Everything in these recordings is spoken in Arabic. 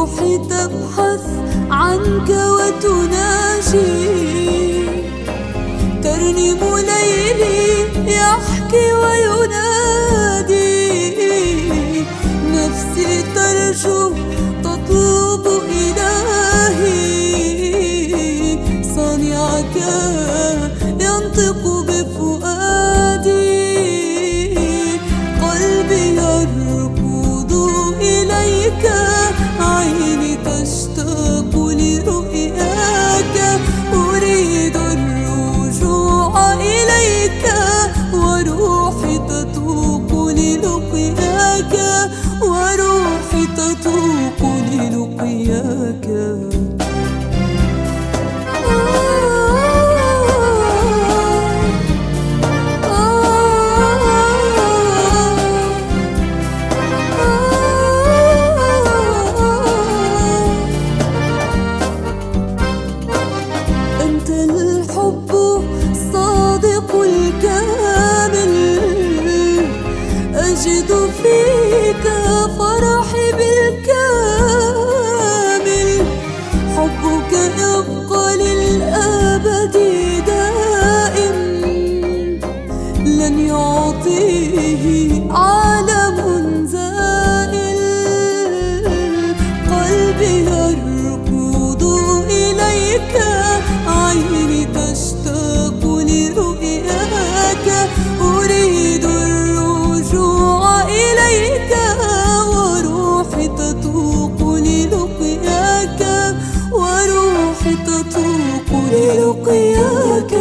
تبحث عنك وتناجي. ترنم ليلي يحكي وينادي. نفسي ترجو تتوق للقياك أجد فيك فرحي إليك عيني تشتاق لرؤياك أريد الرجوع إليك وروحي تتوق للقياك وروحي تتوق للقياك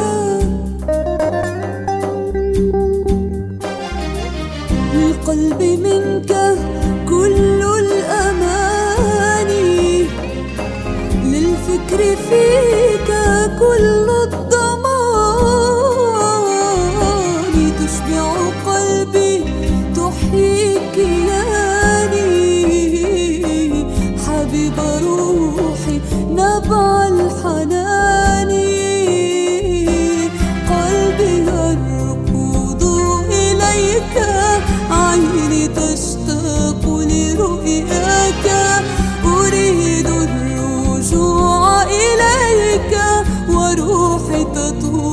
للقلب منك كل الأماني للفكر فيك كل الضمان. تشبع قلبي تحيي كياني حبيب روحي نبع tanto